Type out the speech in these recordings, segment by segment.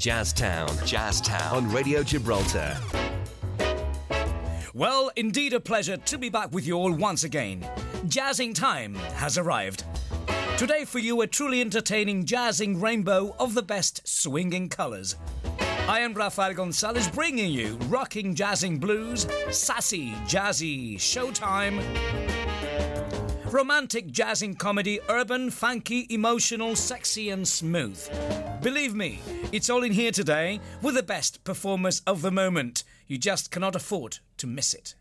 Jazztown. Jazztown. On Radio Gibraltar. Well, indeed a pleasure to be back with you all once again. Jazzing time has arrived. Today for you a truly entertaining jazzing rainbow of the best swinging colours. I am Rafael Gonzalez bringing you rocking jazzing blues, sassy jazzy showtime, romantic jazzing comedy, urban, funky, emotional, sexy and smooth. Believe me, it's all in here today with the best performers of the moment. You just cannot afford to miss it.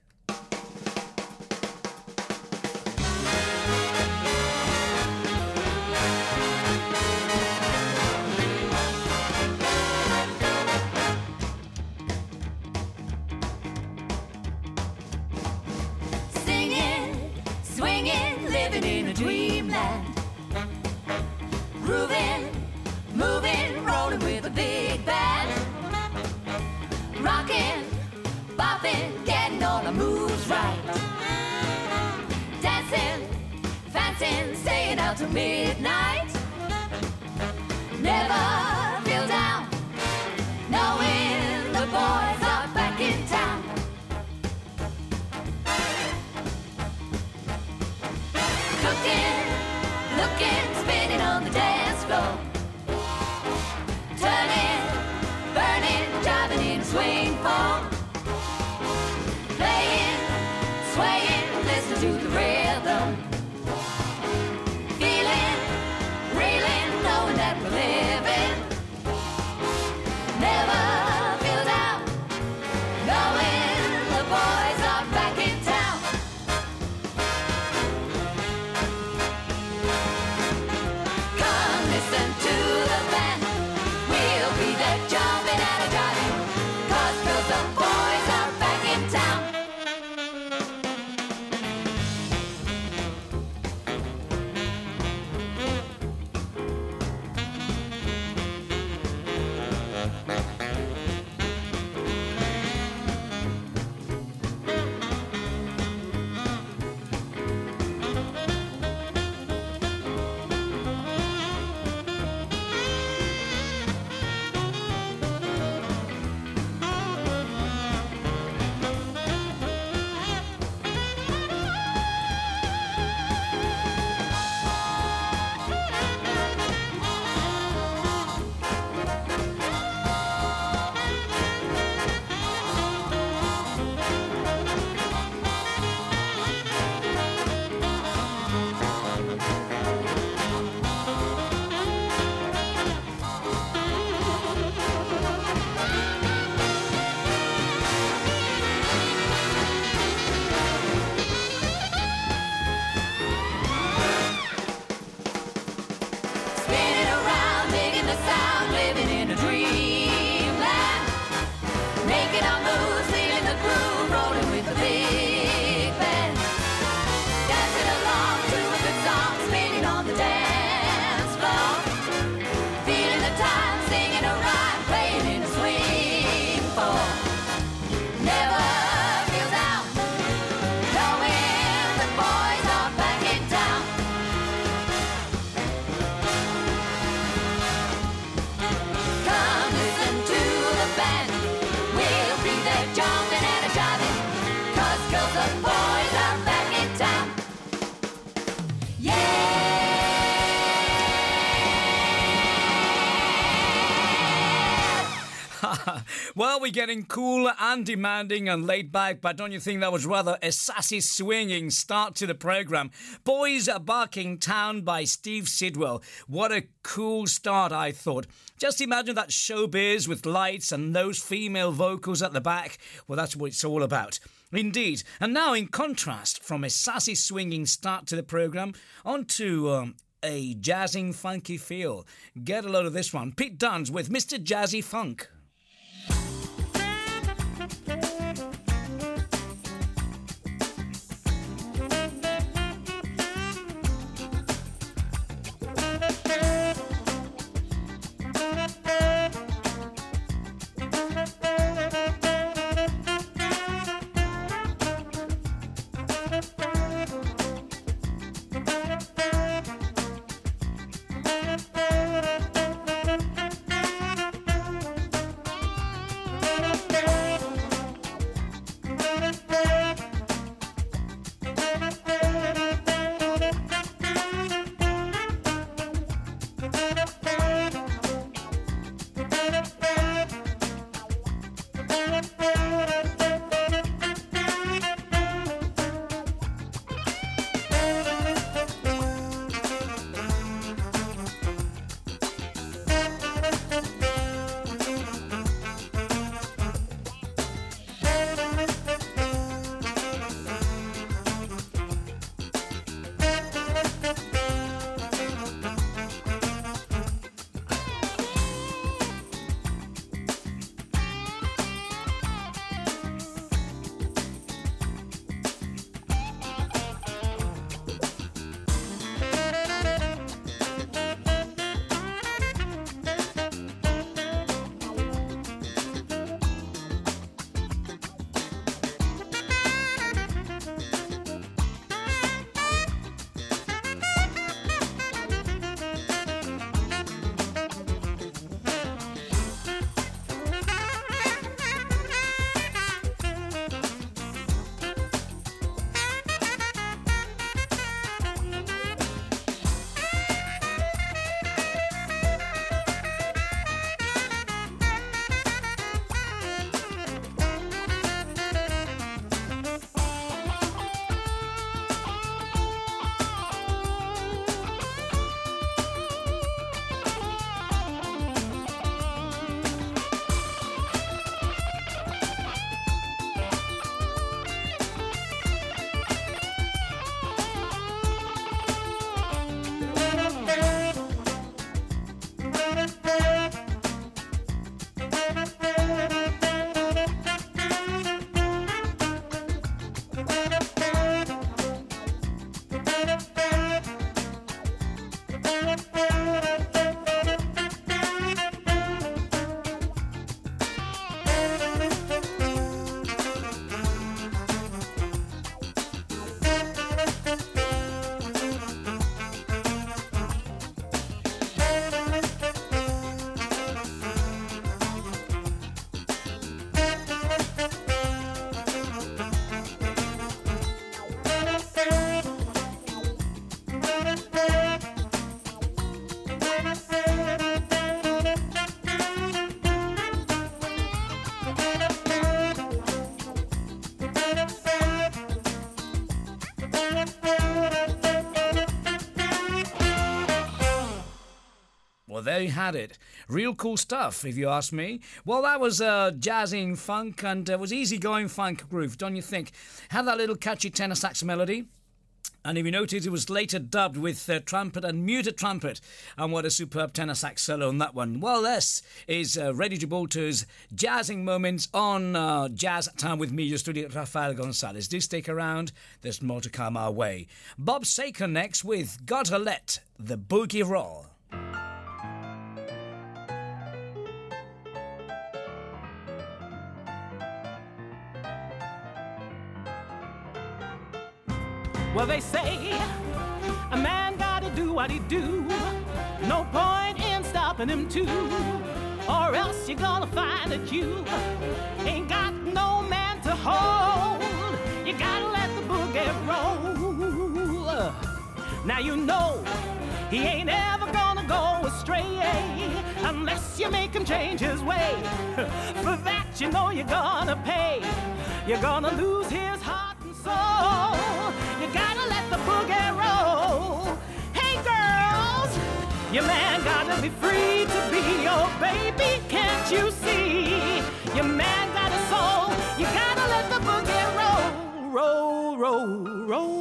Fancying, staying out till midnight. Never feel down, knowing the boys are back in town. Cooking, looking, spinning on the dance floor. Turning, burning, driving in a swing well, we're getting cool and demanding and laid back, but don't you think that was rather a sassy, swinging start to the program? Boys are Back in Town by Steve Sidwell. What a cool start, I thought. Just imagine that showbiz with lights and those female vocals at the back. Well, that's what it's all about. Indeed. And now, in contrast, from a sassy, swinging start to the program, onto um, a jazzing, funky feel. Get a load of this one. Pete Duns with Mr. Jazzy Funk. Had it. Real cool stuff, if you ask me. Well, that was uh, jazzing funk and uh, was easygoing funk groove, don't you think? Had that little catchy tenor sax melody. And if you notice, it was later dubbed with uh, trumpet and muted trumpet. And what a superb tenor sax solo on that one. Well, this is uh, Radio Gibraltar's jazzing moments on Jazz Time with me, your studio, Rafael Gonzalez. Do stick around, there's more to come our way. Bob Saker next with Gotta Let the Boogie Roll. Well, they say a man gotta do what he do. No point in stopping him too, or else you're gonna find that you ain't got no man to hold. You gotta let the boogie roll. Now you know he ain't ever gonna go astray unless you make him change his way. For that, you know you're gonna pay. You're gonna lose his heart and soul. You gotta let the boogie roll. Hey, girls, your man gotta be free to be your baby. Can't you see? Your man got a soul. You gotta let the boogie roll, roll, roll, roll.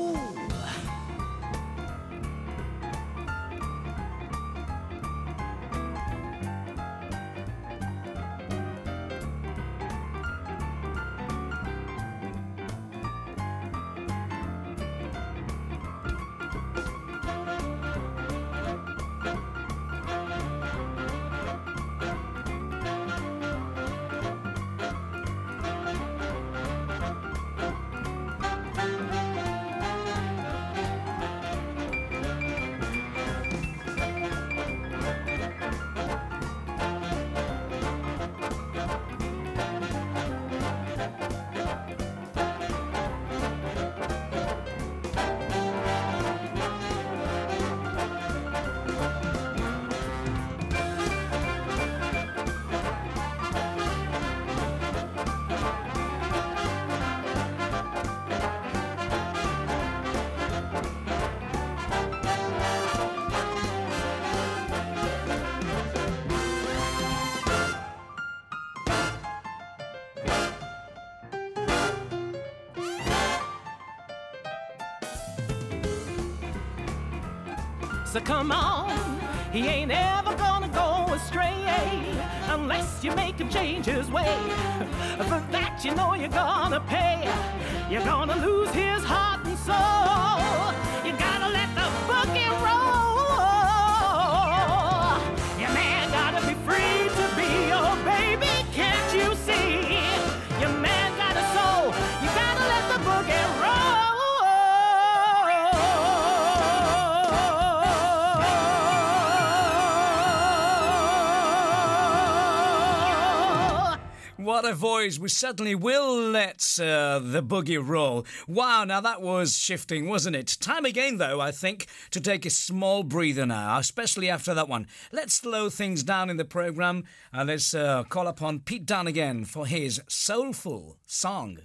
So come on, he ain't ever gonna go astray unless you make him change his way. For that, you know you're gonna pay. You're gonna lose his heart and soul. What a voice. We certainly will let uh, the boogie roll. Wow, now that was shifting, wasn't it? Time again, though, I think, to take a small breather now, especially after that one. Let's slow things down in the program and let's uh, call upon Pete Dunn again for his soulful song.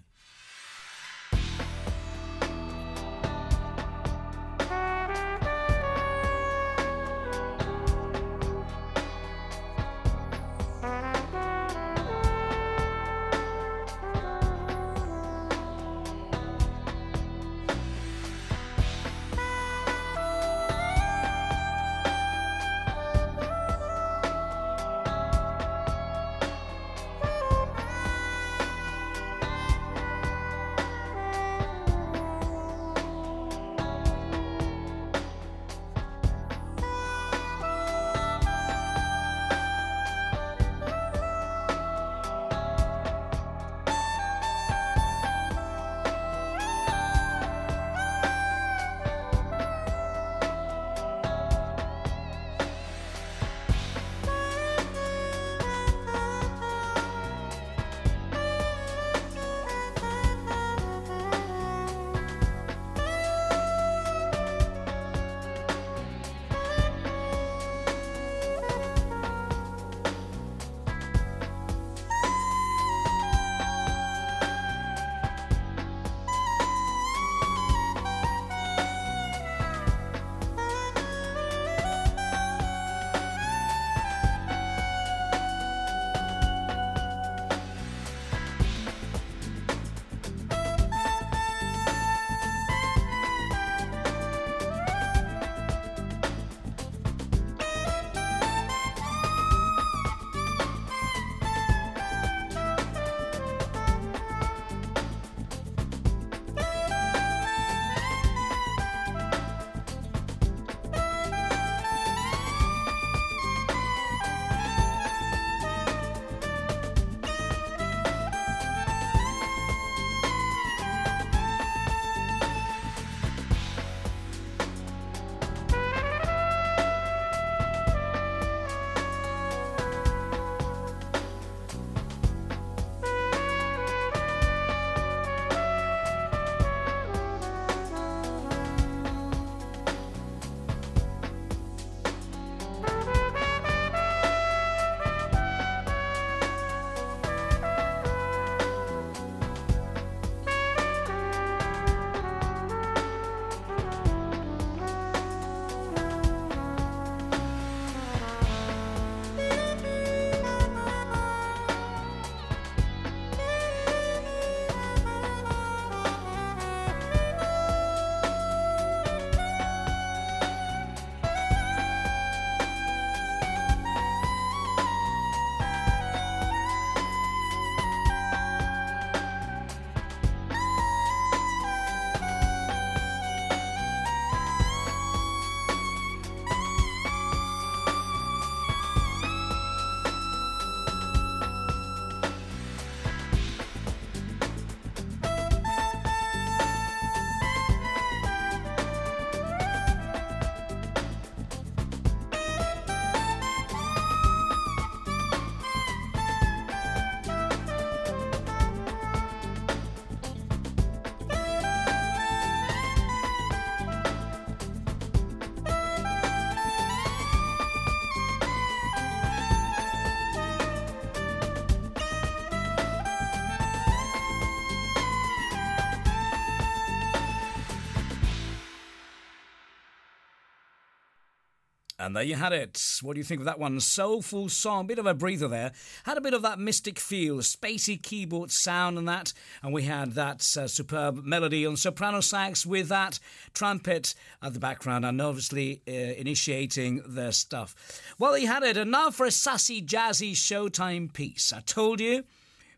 And there you had it. What do you think of that one? Soulful song, bit of a breather there. Had a bit of that mystic feel, spacey keyboard sound and that. And we had that uh, superb melody on soprano sax with that trumpet at the background and obviously uh, initiating the stuff. Well, you had it. And now for a sassy, jazzy Showtime piece. I told you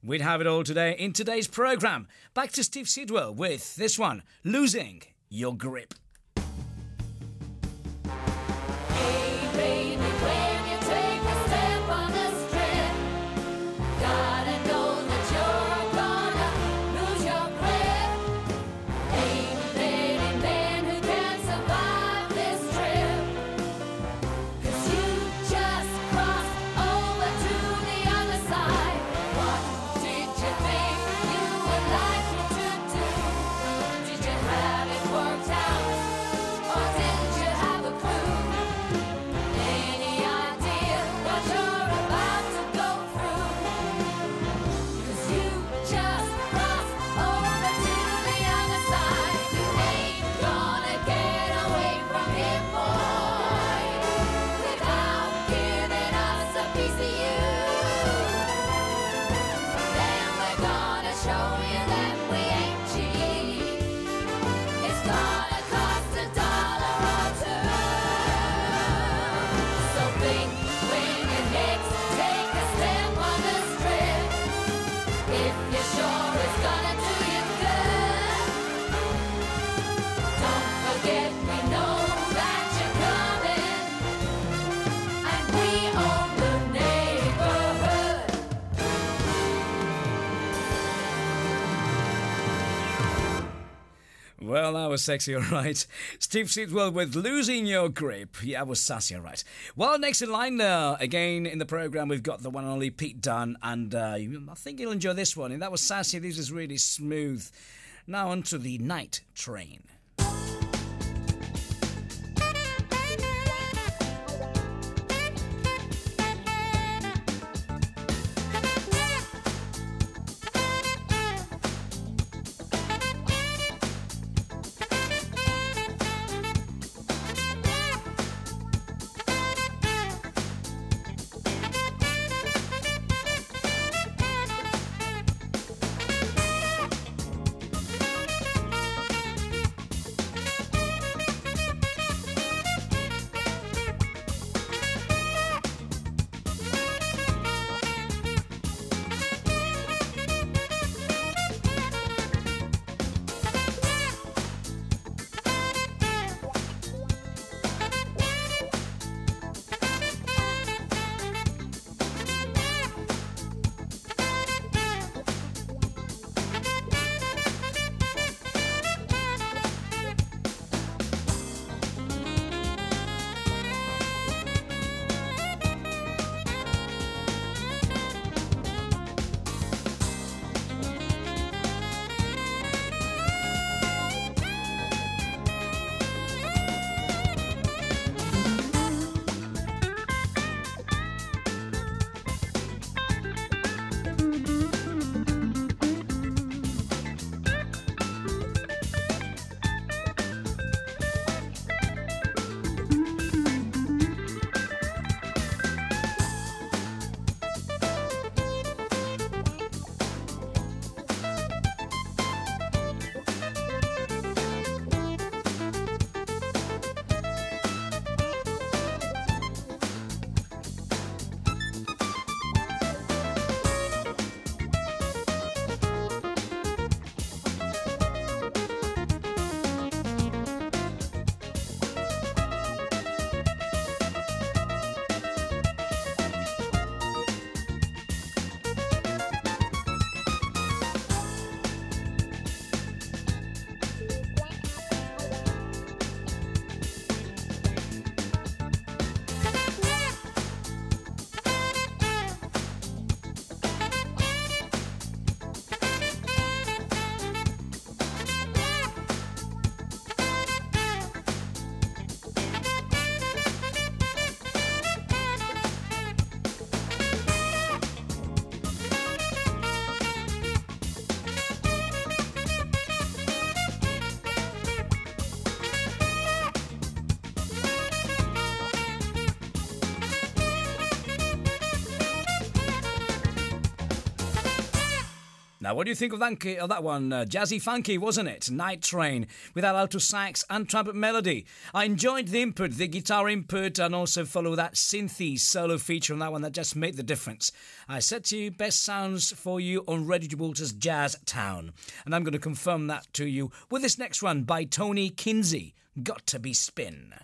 we'd have it all today in today's program. Back to Steve Sidwell with this one Losing Your Grip. Well, that was sexy, all right. Steve Sidwell with Losing Your Grip. Yeah, that was sassy, all right. Well, next in line, uh, again in the programme, we've got the one and only Pete Dunn, and uh, I think you'll enjoy this one. And that was sassy, this is really smooth. Now onto the night train. What do you think of that, of that one? Uh, jazzy funky, wasn't it? Night Train with that alto sax and trumpet melody. I enjoyed the input, the guitar input, and also follow that synthy solo feature on that one that just made the difference. I said to you, best sounds for you on Radio Gibraltar's Jazz Town. And I'm going to confirm that to you with this next one by Tony Kinsey, Got to Be Spin.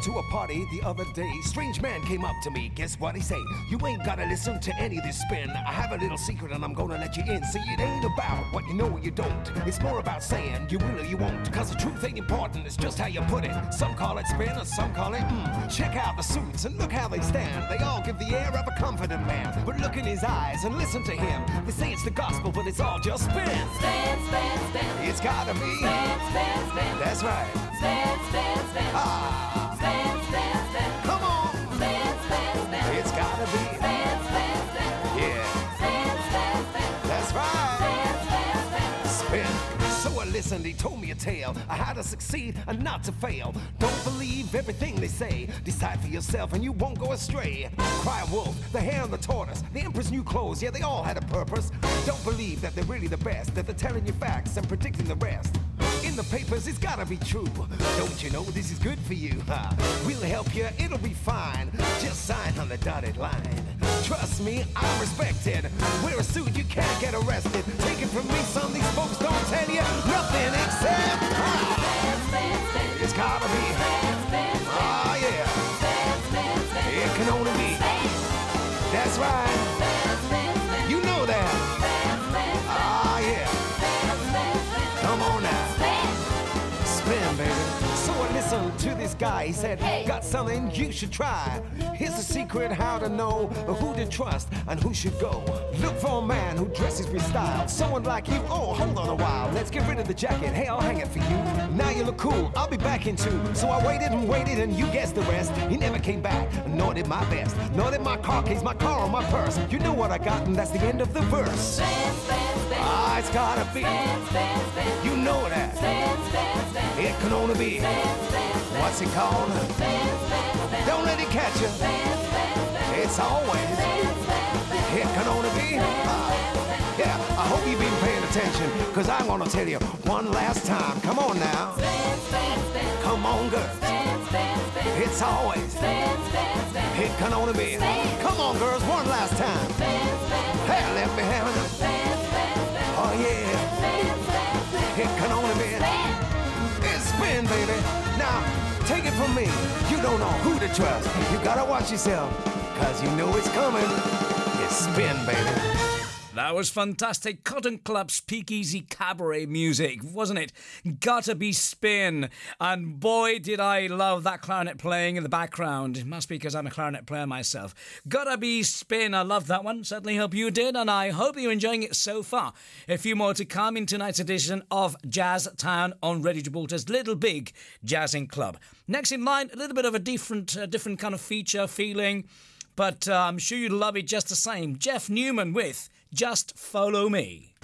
Went to a party the other day. Strange man came up to me. Guess what he say? You ain't gotta listen to any of this spin. I have a little secret and I'm gonna let you in. See, it ain't about what you know or you don't. It's more about saying you will or you won't. Cause the truth ain't important, it's just how you put it. Some call it spin or some call it mm. Check out the suits and look how they stand. They all give the air of a confident man. But look in his eyes and listen to him. They say it's the gospel, but it's all just spin. Spin, spin, spin. It's gotta be. Spin, spin, spin. That's right. Spin, spin, spin. Ah, listened, he told me a tale on how to succeed and not to fail. Don't believe everything they say. Decide for yourself and you won't go astray. Cry wolf, the hare and the tortoise, the emperor's new clothes, yeah, they all had a purpose. Don't believe that they're really the best, that they're telling you facts and predicting the rest. In the papers, it's gotta be true. Don't you know this is good for you? Huh? We'll help you, it'll be fine. Just sign on the dotted line. Trust me, I'm respected. Wear a suit, you can't get arrested. Take it from me, son, these folks don't tell you nothing except Spin, spin, spin. it's gotta be. Ah, yeah, it can only be. That's right, guy. He said, Hey. Got something you should try. Here's the secret how to know who to trust and who should go. Look for a man who dresses with style. Someone like you. Oh, hold on a while. Let's get rid of the jacket. Hey, I'll hang it for you. Now you look cool. I'll be back in two. So I waited and waited, and you guessed the rest. He never came back, nor did my best. Nor did my car keys, my car, or my purse. You know what I got, and that's the end of the verse. Spin, spin, spin. Ah, it's gotta be. You know that. It can only be. What's it called? Don't let it catch you. It's always. It can only be. Ah, yeah, I hope you've been paying attention, because I'm gonna tell you one last time. Come on now. Come on, girls. It's always. It can only be. Come on, girls, one last time. Hey, let me have it. Oh, yeah. It can only be. It's spin, baby. Now, take it from me. You don't know who to trust. You gotta watch yourself, because you know it's coming. It's spin, baby. That was fantastic. Cotton Club speakeasy cabaret music, wasn't it? Gotta be spin. And boy, did I love that clarinet playing in the background. It must be because I'm a clarinet player myself. Gotta be spin. I love that one. Certainly hope you did. And I hope you're enjoying it so far. A few more to come in tonight's edition of Jazz Town on Radio Gibraltar's Little Big Jazzing Club. Next in line, a little bit of a different, uh, different kind of feature feeling but uh, I'm sure you'd love it just the same. Jeff Newman with Just Follow Me.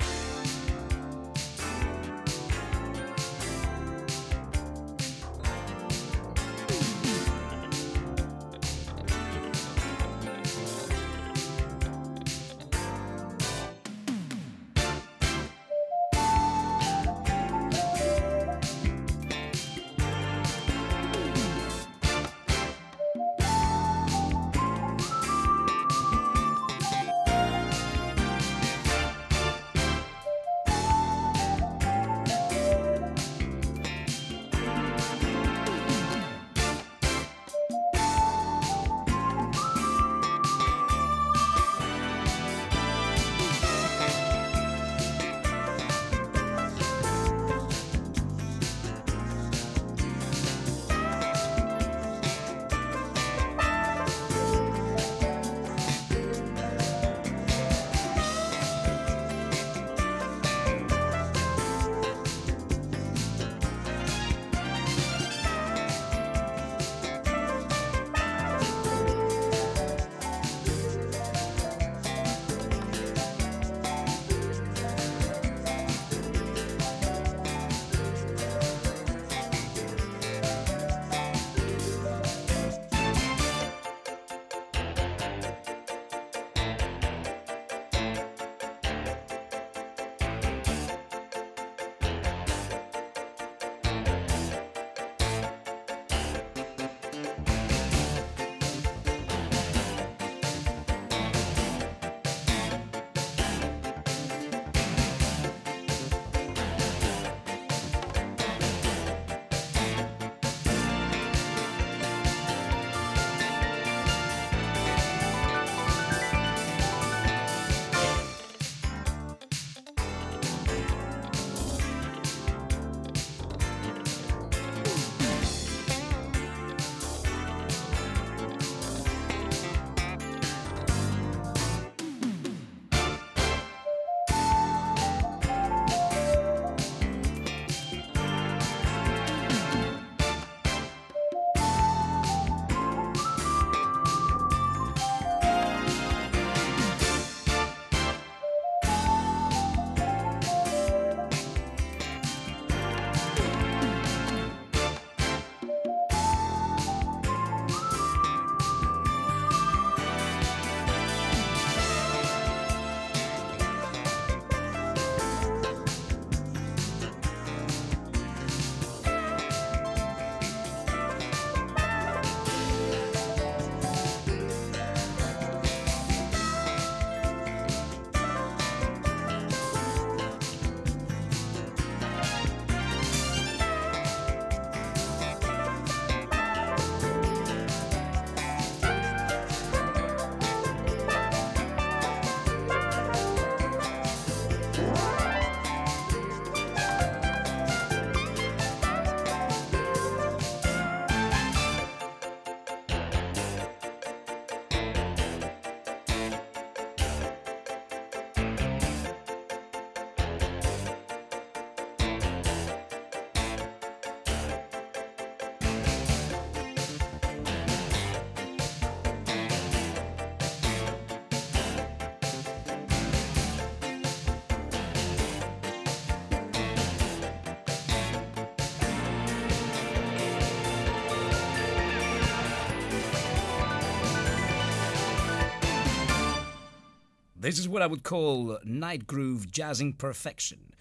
This is what I would call night groove jazzing perfection.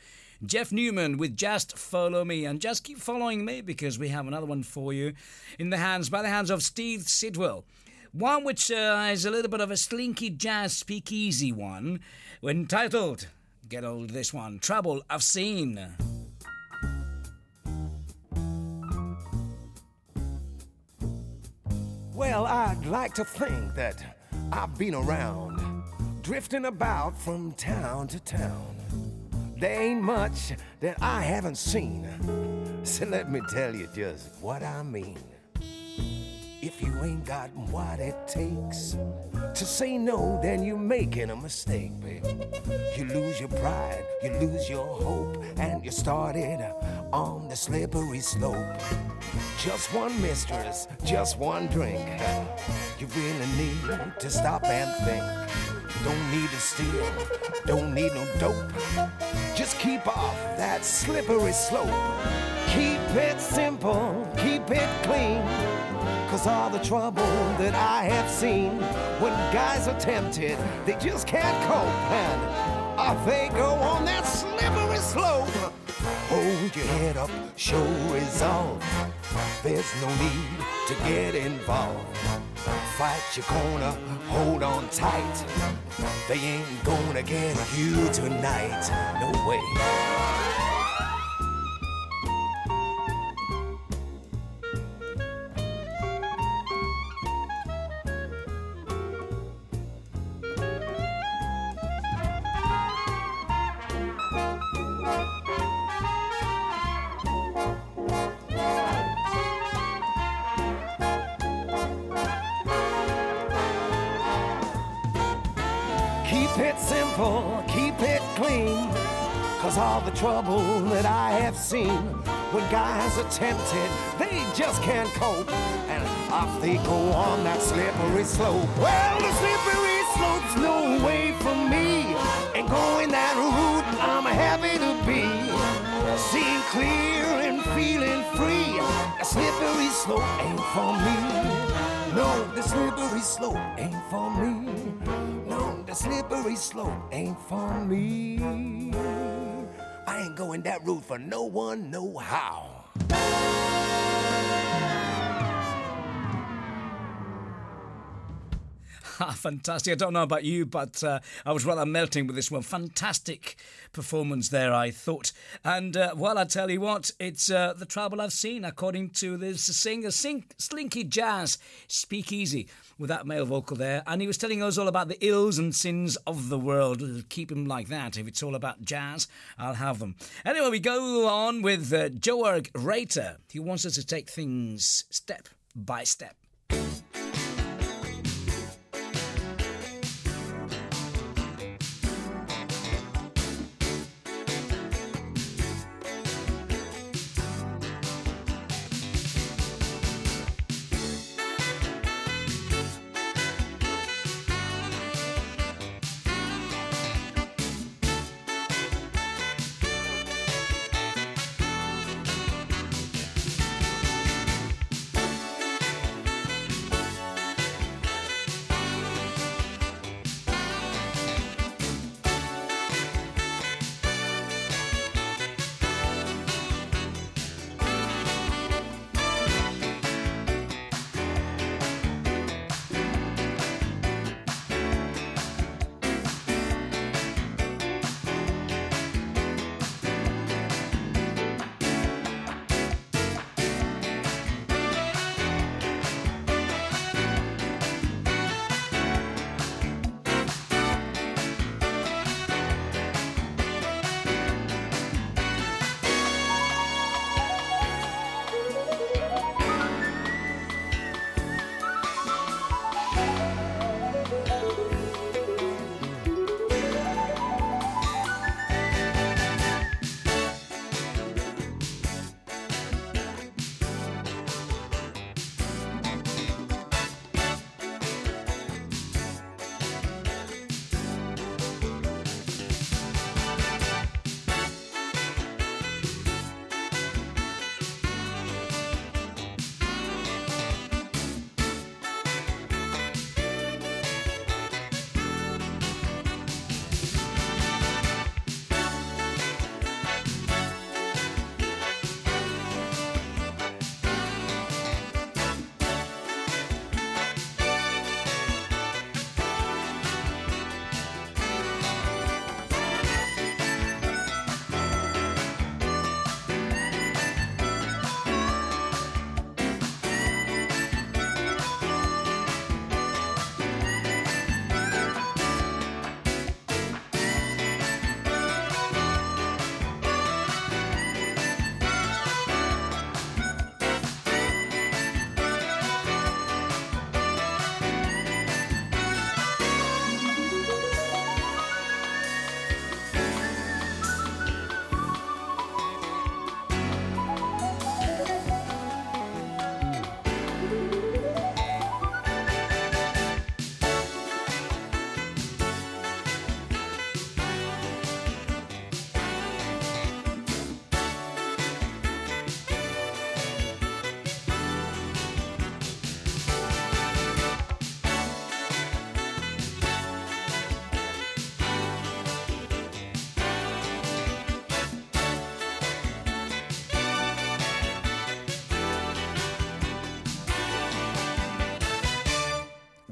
Jeff Newman with Just Follow Me, and just keep following me because we have another one for you in the hands, by the hands of Steve Sidwell. One which uh, is a little bit of a slinky jazz speakeasy one, entitled, get old this one, Trouble I've Seen. Well, I'd like to think that I've been around, drifting about from town to town. There ain't much that I haven't seen. So let me tell you just what I mean. If you ain't got what it takes to say no, then you're making a mistake, baby. You lose your pride, you lose your hope, and you started on the slippery slope. Just one mistress, just one drink. You really need to stop and think. Don't need to steal, don't need no dope. Just keep off that slippery slope. Keep it simple, keep it clean. Cause all the trouble that I have seen when guys are tempted, they just can't cope. And off they go on that slippery slope. Hold your head up, show resolve. There's no need to get involved. Fight your corner, hold on tight. They ain't gonna get you tonight. No way. Cause all the trouble that I have seen when guys are tempted, they just can't cope. And off they go on that slippery slope. Well, the slippery slope's no way for me. And going that route, I'm happy to be. Seeing clear and feeling free. The slippery slope ain't for me. No, the slippery slope ain't for me. No, the slippery slope ain't for me. I ain't going that route for no one, no how. Ah, fantastic. I don't know about you, but uh, I was rather melting with this one. Fantastic performance there, I thought. And uh, well, I tell you what, it's uh, the trouble I've seen, according to this singer, Sink, Slinky Jazz, Speakeasy, with that male vocal there. And he was telling us all about the ills and sins of the world. Keep him like that. If it's all about jazz, I'll have them. Anyway, we go on with uh, Joerg Reiter. He wants us to take things step by step.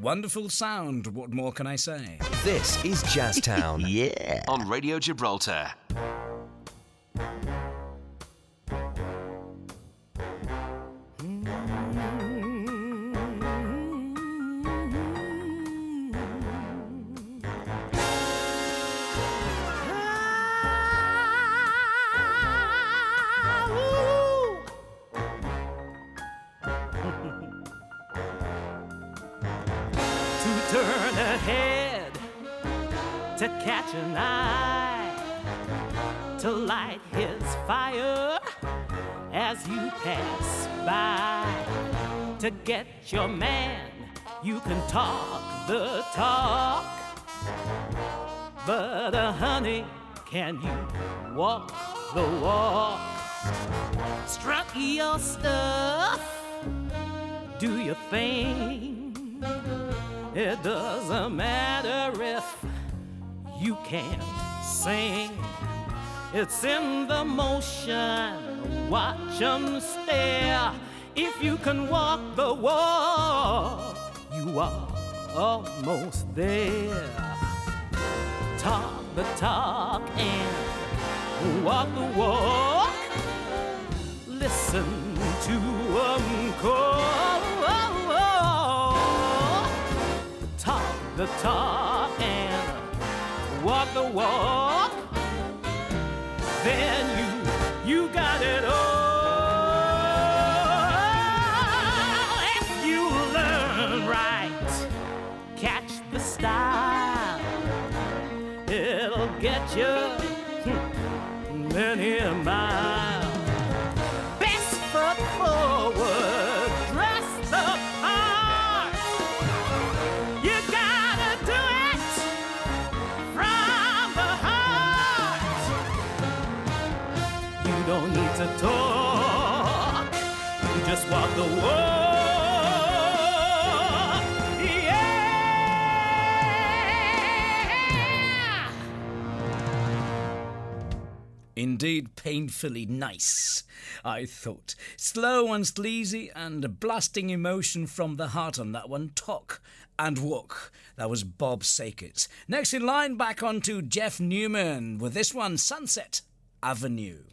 Wonderful sound. What more can I say? This is Jazztown Yeah. on Radio Gibraltar. Turn ahead, to catch an eye, to light his fire as you pass by. To get your man, you can talk the talk, but uh, honey, can you walk the walk? Strut your stuff, do your thing. It doesn't matter if you can't sing. It's in the motion. Watch 'em stare. If you can walk the walk, you are almost there. Talk the talk and walk the walk. Listen to 'em call the talk and walk the walk, then you you got it all. If you learn right, catch the style, it'll get you many a the. Yeah. Indeed, painfully nice, I thought. Slow and sleazy and blasting emotion from the heart on that one. Talk and walk. That was Bob Sakers. Next in line, back on to Jeff Newman with this one, Sunset Avenue.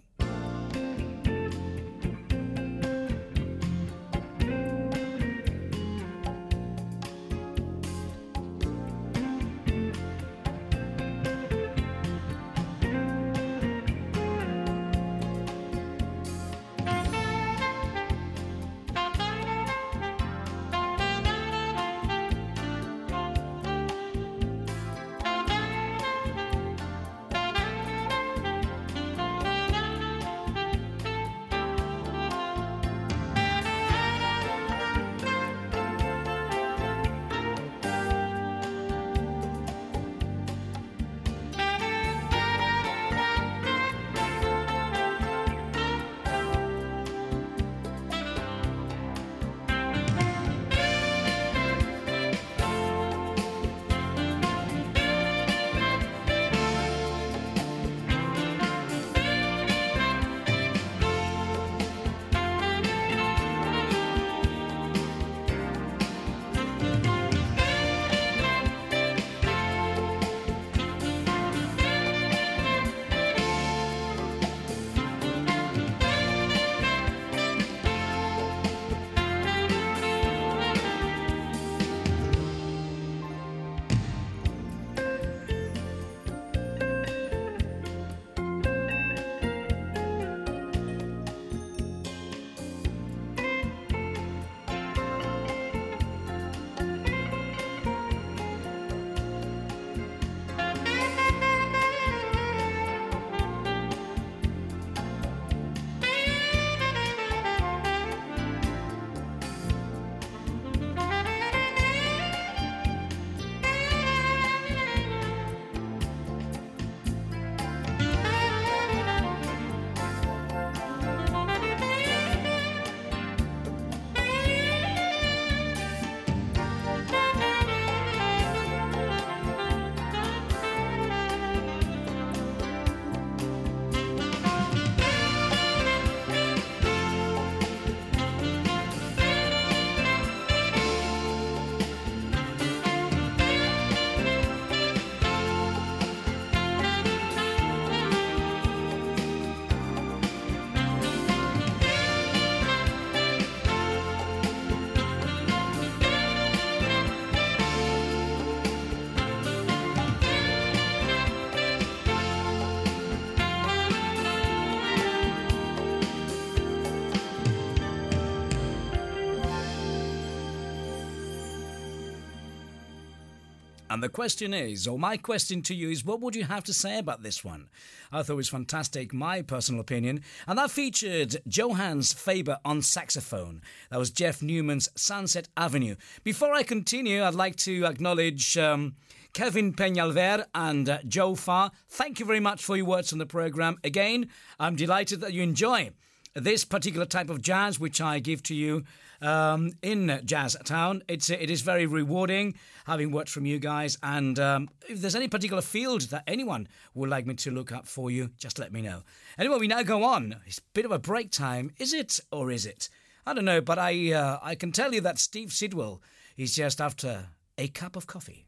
And the question is, or my question to you is, what would you have to say about this one? I thought it was fantastic, my personal opinion. And that featured Johannes Faber on saxophone. That was Jeff Newman's Sunset Avenue. Before I continue, I'd like to acknowledge. Um, Kevin Peñalver and uh, Joe Farr, thank you very much for your words on the program. Again, I'm delighted that you enjoy this particular type of jazz, which I give to you um, in Jazztown. It's it is very rewarding having worked from you guys. And um, if there's any particular field that anyone would like me to look up for you, just let me know. Anyway, we now go on. It's a bit of a break time, is it or is it? I don't know, but I uh, I can tell you that Steve Sidwell is just after a cup of coffee.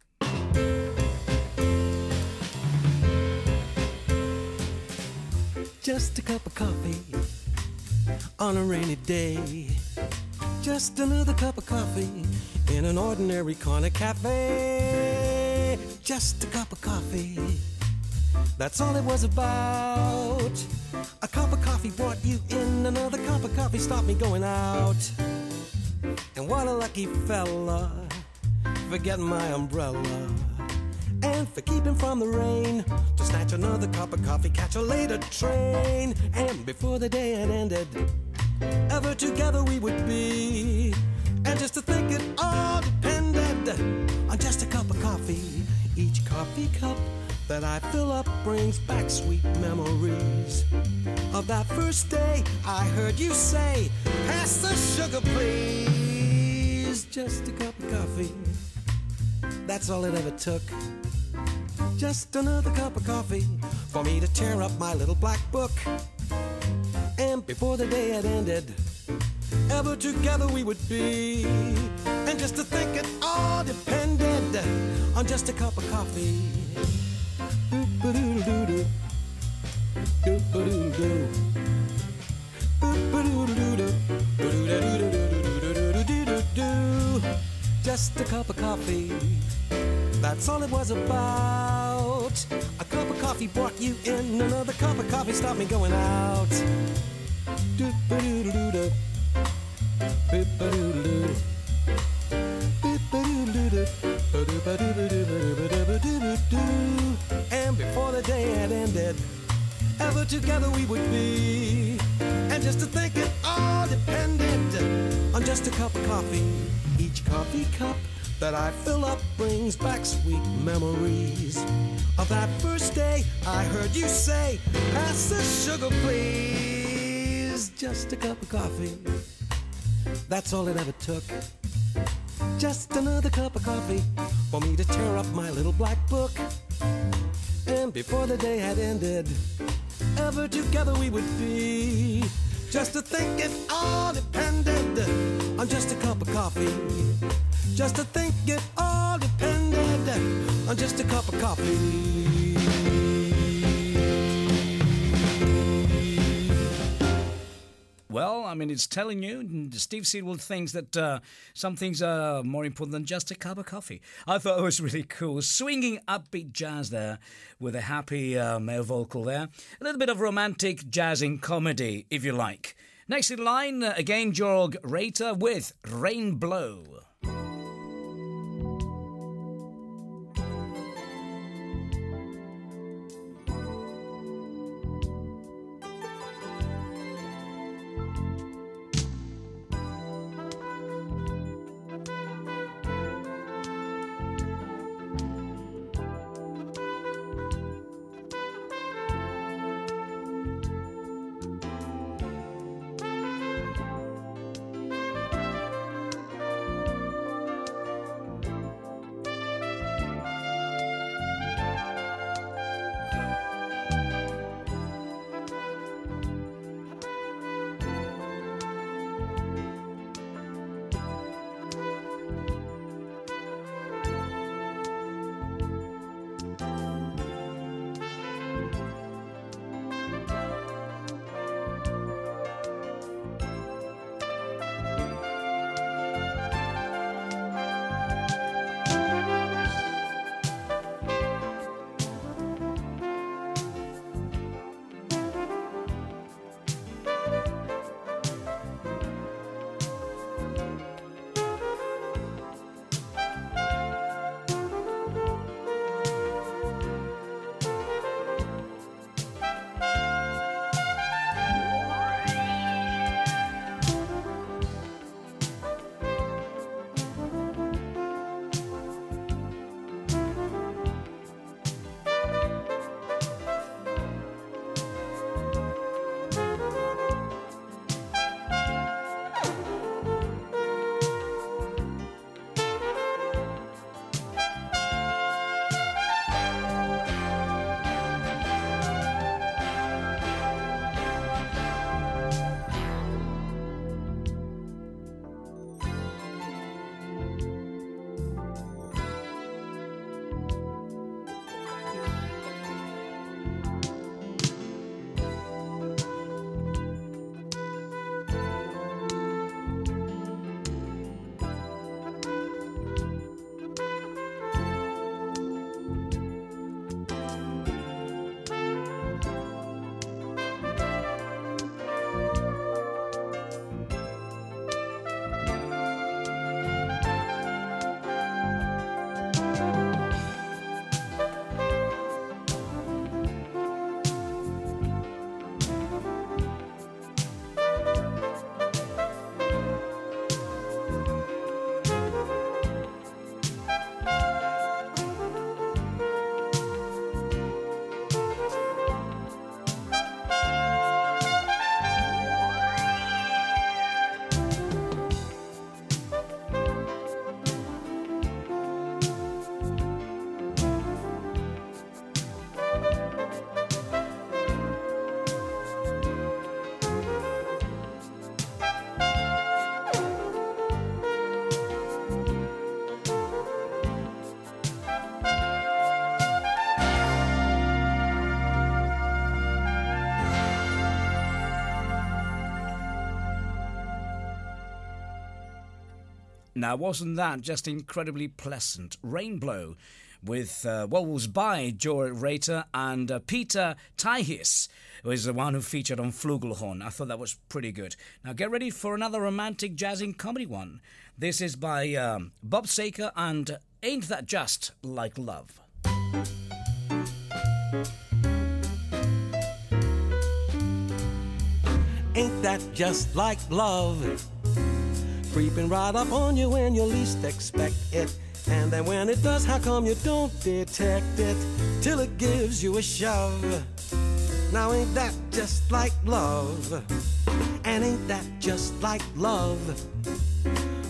Just a cup of coffee on a rainy day. Just another cup of coffee in an ordinary corner cafe. Just a cup of coffee. That's all it was about. A cup of coffee brought you in, another cup of coffee stopped me going out. And what a lucky fella for getting my umbrella and for keeping from the rain to snatch another cup of coffee, catch a later train. And before the day had ended, ever together we would be. And just to think it all depended on just a cup of coffee. Each coffee cup that I fill up brings back sweet memories of that first day I heard you say, Pass the sugar, please. Just a cup of coffee. That's all it ever took. Just another cup of coffee for me to tear up my little black book. Before the day had ended, ever together we would be. And just to think it all depended on just a cup of coffee. Just a cup of coffee. That's all it was about. A cup of coffee brought you in, another cup of coffee stopped me going out. And before the day had ended, ever together we would be. And just to think it all depended on just a cup of coffee. Each coffee cup that I fill up brings back sweet memories of that first day I heard you say, Pass the sugar, please. Just a cup of coffee. That's all it ever took. Just another cup of coffee for me to tear up my little black book. And before the day had ended, ever together we would be. Just to think it all depended on just a cup of coffee. Just to think it all depended on just a cup of coffee. Well, I mean, it's telling you, Steve Sidwell thinks that uh, some things are more important than just a cup of coffee. I thought it was really cool. Swinging upbeat jazz there with a happy uh, male vocal there. A little bit of romantic jazzing comedy, if you like. Next in line, uh, again, Jorg Reiter with Rain Blow. Now, wasn't that just incredibly pleasant? Rainblow with uh, what was by Joe Reiter and uh, Peter Tyhis who is the one who featured on Flugelhorn. I thought that was pretty good. Now get ready for another romantic jazzing comedy one. This is by um, Bob Saker and Ain't That Just Like Love? Ain't that just like love? Creeping right up on you when you least expect it. And then when it does, how come you don't detect it? Till it gives you a shove. Now ain't that just like love? And ain't that just like love?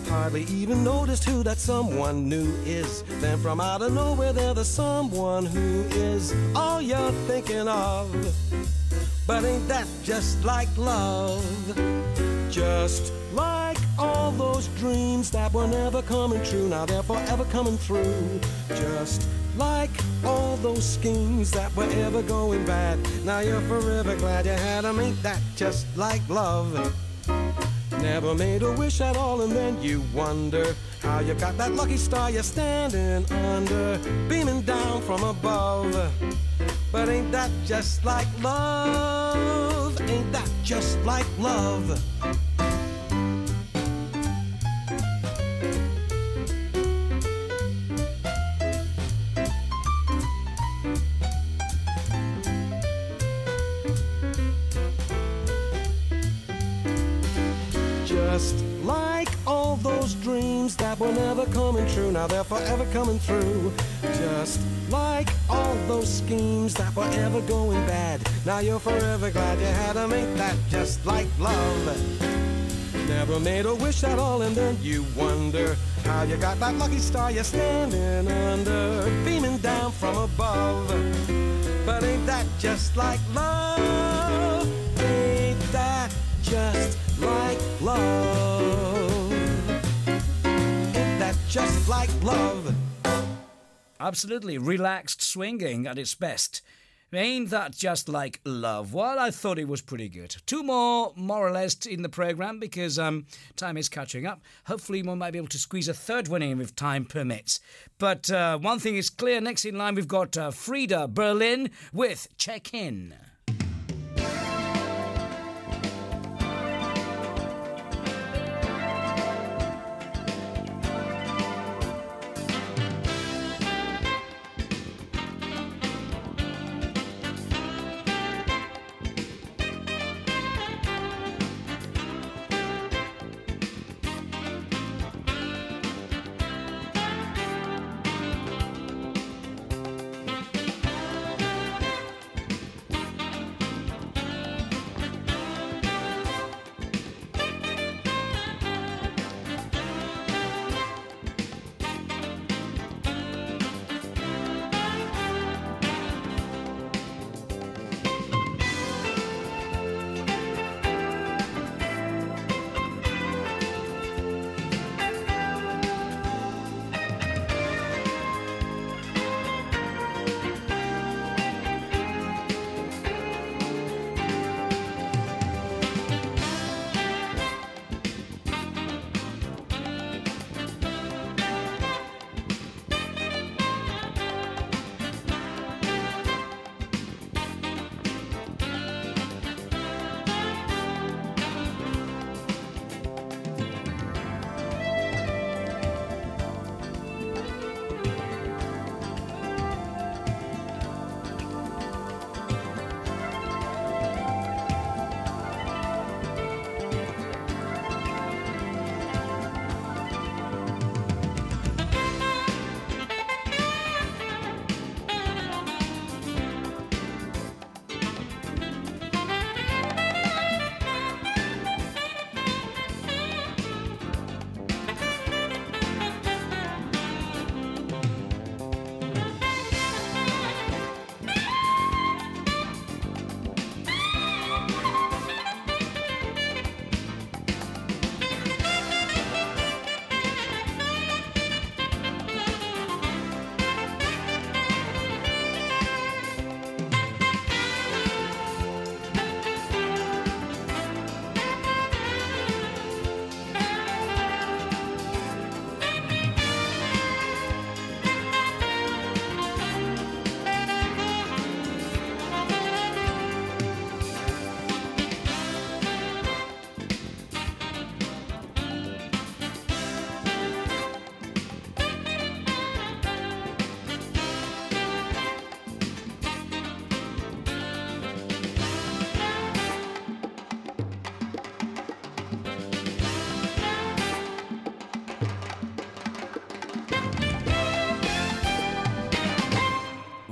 Hardly even noticed who that someone new is. Then from out of nowhere, there's the someone who is all you're thinking of. But ain't that just like love? Just like all those dreams that were never coming true, now they're forever coming through. Just like all those schemes that were ever going bad, now you're forever glad you had had 'em. Ain't that just like love? Never made a wish at all, and then you wonder how you got that lucky star you're standing under, beaming down from above. But ain't that just like love? Ain't that just like love? That were never coming true, now they're forever coming through. Just like all those schemes that were ever going bad, now you're forever glad you had had 'em. Ain't that just like love? Never made a wish at all, and then you wonder how you got that lucky star you're standing under, beaming down from above. But ain't that just like love? Ain't that just like love? Just like love? Absolutely relaxed swinging at its best. Ain't that just like love? Well, I thought it was pretty good. Two more, more or less, in the program because um, time is catching up. Hopefully, we might be able to squeeze a third one in if time permits. But uh, one thing is clear next in line, we've got uh, Frida Berlin with Check In.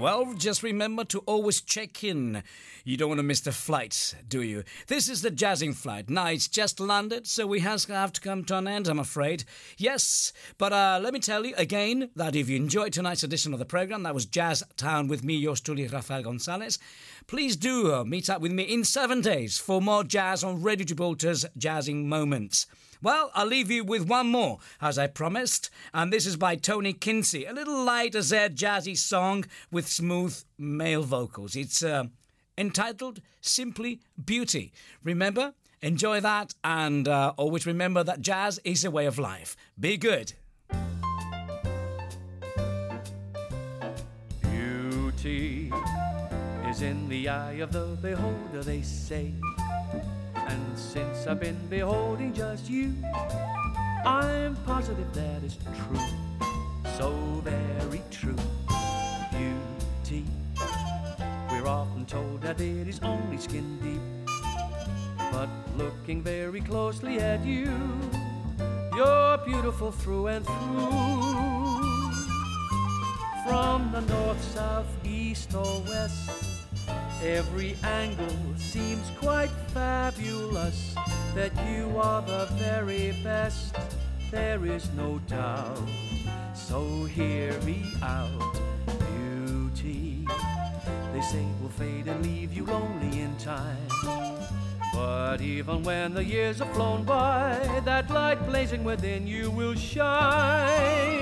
Well, just remember to always check in. You don't want to miss the flight, do you? This is the jazzing flight. Now, it's just landed, so we have to come to an end, I'm afraid. Yes, but uh, let me tell you again that if you enjoyed tonight's edition of the program, that was Jazz Town with me, yours truly, Rafael Gonzalez. Please do uh, meet up with me in seven days for more jazz on Radio Gibraltar's Jazzing Moments. Well, I'll leave you with one more, as I promised, and this is by Tony Kinsey, a little lighter Z jazzy song with smooth male vocals. It's uh, entitled Simply Beauty. Remember, enjoy that, and uh, always remember that jazz is a way of life. Be good. Beauty is in the eye of the beholder, they say. And since I've been beholding just you, I'm positive that is true. So very true. Beauty. We're often told that it is only skin deep. But looking very closely at you, you're beautiful through and through. From the north, south, east, or west, every angle seems quite fabulous. That you are the very best, there is no doubt. So hear me out, beauty. They say will fade and leave you lonely in time. But even when the years have flown by, that light blazing within you will shine.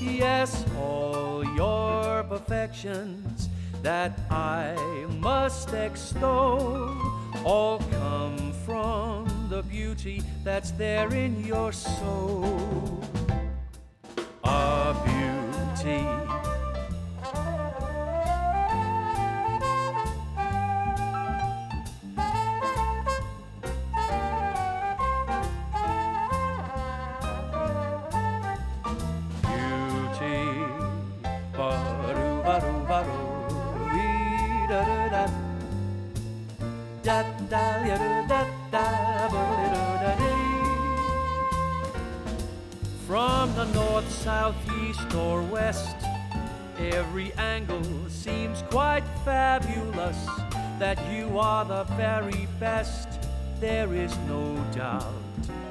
Yes, all your perfections that I must extol all come from the beauty that's there in your soul. A beauty. Fabulous. That you are the very best, there is no doubt.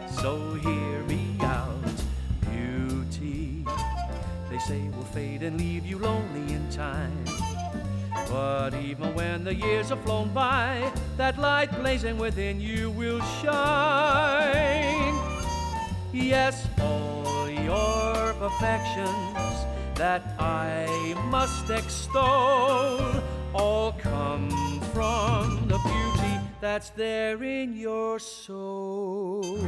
So hear me out, beauty. They say will fade and leave you lonely in time. But even when the years have flown by, that light blazing within you will shine. Yes, all your perfections that I must extol all come from the beauty that's there in your soul.